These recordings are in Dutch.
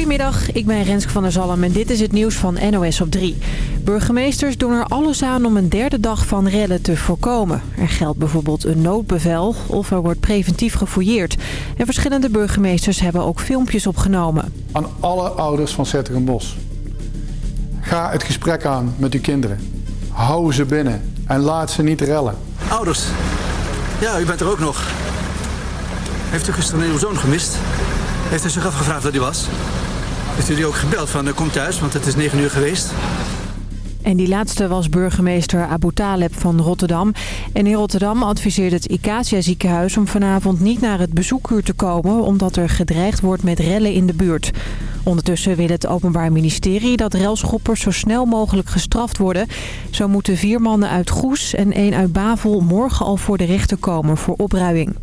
Goedemiddag, ik ben Renske van der Zalm en dit is het nieuws van NOS op 3. Burgemeesters doen er alles aan om een derde dag van rellen te voorkomen. Er geldt bijvoorbeeld een noodbevel of er wordt preventief gefouilleerd. En verschillende burgemeesters hebben ook filmpjes opgenomen. Aan alle ouders van Bos. Ga het gesprek aan met uw kinderen. Hou ze binnen en laat ze niet rellen. Ouders, ja, u bent er ook nog. Heeft u gisteren uw zoon gemist? Heeft hij zich afgevraagd waar hij was? Die ook gebeld van uh, kom thuis, want het is negen uur geweest? En die laatste was burgemeester Abu Taleb van Rotterdam. En in Rotterdam adviseert het Icacia ziekenhuis om vanavond niet naar het bezoekuur te komen... omdat er gedreigd wordt met rellen in de buurt. Ondertussen wil het Openbaar Ministerie dat relschoppers zo snel mogelijk gestraft worden. Zo moeten vier mannen uit Goes en één uit Bavel morgen al voor de rechter komen voor opruiming.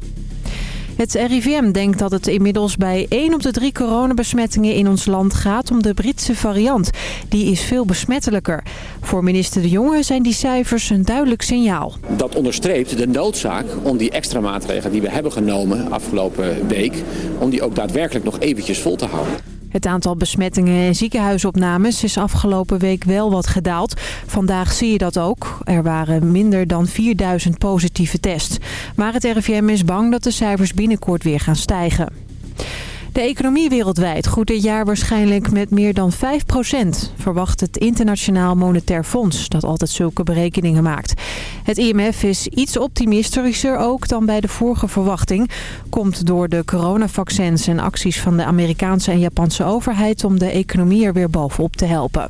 Het RIVM denkt dat het inmiddels bij 1 op de 3 coronabesmettingen in ons land gaat om de Britse variant. Die is veel besmettelijker. Voor minister De Jonge zijn die cijfers een duidelijk signaal. Dat onderstreept de noodzaak om die extra maatregelen die we hebben genomen afgelopen week... om die ook daadwerkelijk nog eventjes vol te houden. Het aantal besmettingen en ziekenhuisopnames is afgelopen week wel wat gedaald. Vandaag zie je dat ook. Er waren minder dan 4000 positieve tests. Maar het RIVM is bang dat de cijfers binnenkort weer gaan stijgen. De economie wereldwijd groeit dit jaar waarschijnlijk met meer dan 5% verwacht het Internationaal Monetair Fonds, dat altijd zulke berekeningen maakt. Het IMF is iets optimistischer ook dan bij de vorige verwachting. Komt door de coronavaccins en acties van de Amerikaanse en Japanse overheid om de economie er weer bovenop te helpen.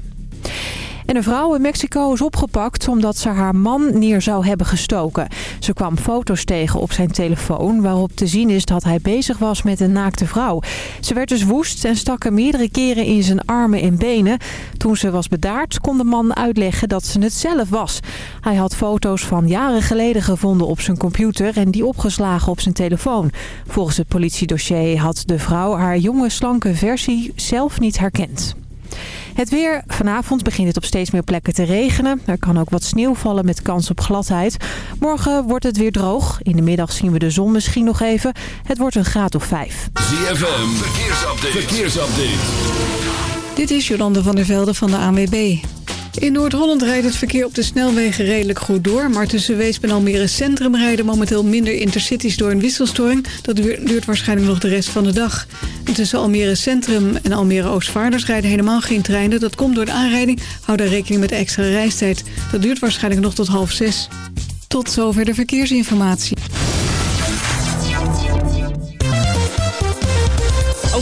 En een vrouw in Mexico is opgepakt omdat ze haar man neer zou hebben gestoken. Ze kwam foto's tegen op zijn telefoon waarop te zien is dat hij bezig was met een naakte vrouw. Ze werd dus woest en stak hem meerdere keren in zijn armen en benen. Toen ze was bedaard kon de man uitleggen dat ze het zelf was. Hij had foto's van jaren geleden gevonden op zijn computer en die opgeslagen op zijn telefoon. Volgens het politiedossier had de vrouw haar jonge slanke versie zelf niet herkend. Het weer. Vanavond begint het op steeds meer plekken te regenen. Er kan ook wat sneeuw vallen met kans op gladheid. Morgen wordt het weer droog. In de middag zien we de zon misschien nog even. Het wordt een graad of vijf. ZFM. Verkeersupdate. Verkeersupdate. Dit is Jolande van der Velde van de ANWB. In Noord-Holland rijdt het verkeer op de snelwegen redelijk goed door... maar tussen Weesp en Almere Centrum rijden momenteel minder intercities door een wisselstoring. Dat duurt waarschijnlijk nog de rest van de dag. En tussen Almere Centrum en Almere Oostvaarders rijden helemaal geen treinen. Dat komt door de aanrijding. Hou daar rekening met extra reistijd. Dat duurt waarschijnlijk nog tot half zes. Tot zover de verkeersinformatie.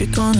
You're gonna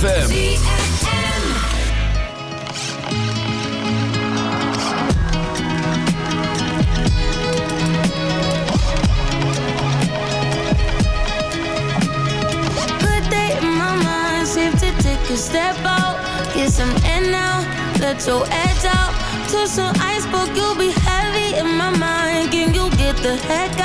ZFM. A step out, get some air now. Let your edge out. Touch some ice, but you'll be heavy in my mind. Can you get the heck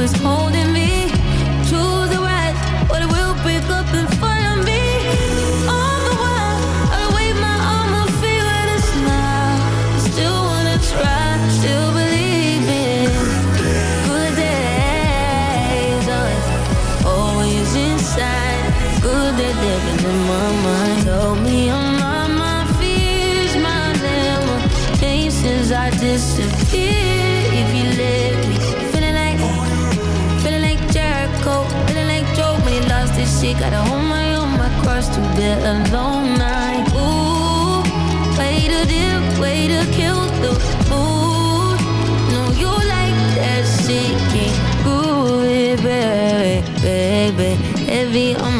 was home a long night. Way to way to kill the mood. You like that baby, baby. Heavy on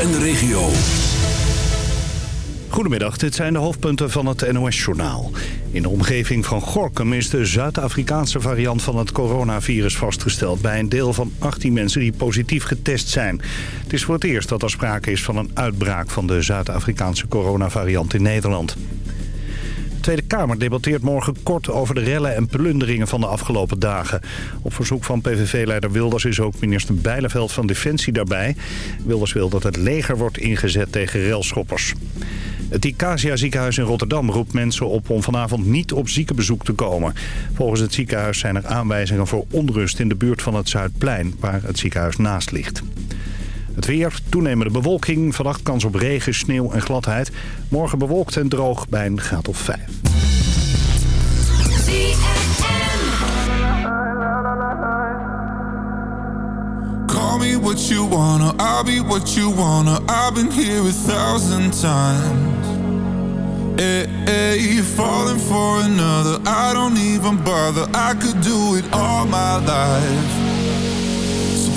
En de regio. Goedemiddag, dit zijn de hoofdpunten van het NOS-journaal. In de omgeving van Gorkum is de Zuid-Afrikaanse variant van het coronavirus vastgesteld... bij een deel van 18 mensen die positief getest zijn. Het is voor het eerst dat er sprake is van een uitbraak van de Zuid-Afrikaanse coronavariant in Nederland. De Tweede Kamer debatteert morgen kort over de rellen en plunderingen van de afgelopen dagen. Op verzoek van PVV-leider Wilders is ook minister Bijleveld van Defensie daarbij. Wilders wil dat het leger wordt ingezet tegen relschoppers. Het Icasia ziekenhuis in Rotterdam roept mensen op om vanavond niet op ziekenbezoek te komen. Volgens het ziekenhuis zijn er aanwijzingen voor onrust in de buurt van het Zuidplein, waar het ziekenhuis naast ligt. Het weer, toenemende bewolking, vannacht kans op regen, sneeuw en gladheid. Morgen bewolkt en droog bij een graad of 5. Call me what you wanna, I'll be what you wanna. I've been here a thousand times. Hey, hey, you're falling for another. I don't even bother. I could do it all my life.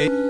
Hey.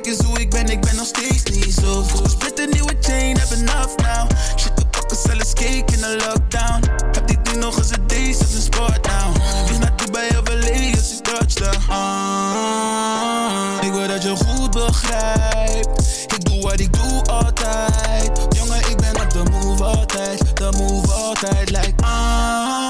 Kijk eens hoe ik ben, ik ben nog steeds niet zo goed. Split een nieuwe chain, heb enough now. Shit, we pakken zelfs cake in de lockdown. Heb dit ding nog eens een deze als een sport now. Dus naar Dubai of LA als ik touchdown. Ah, ik wil dat je goed begrijpt. Ik doe wat ik doe altijd. Jongen, ik ben op de move altijd. De move altijd, like ah.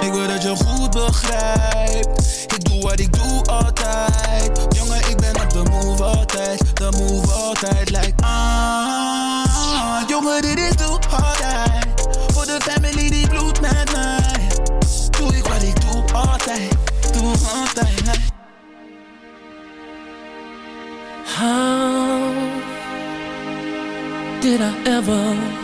ik wil dat je goed begrijpt. Ik doe wat ik doe altijd. Jongen, ik ben op de move altijd. De move altijd, like ah. Jongen, dit is doe altijd. Voor de family die bloed met mij. Doe ik wat ik doe altijd. Doe altijd. How did I ever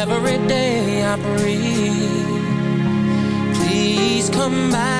Every day I breathe. Please come back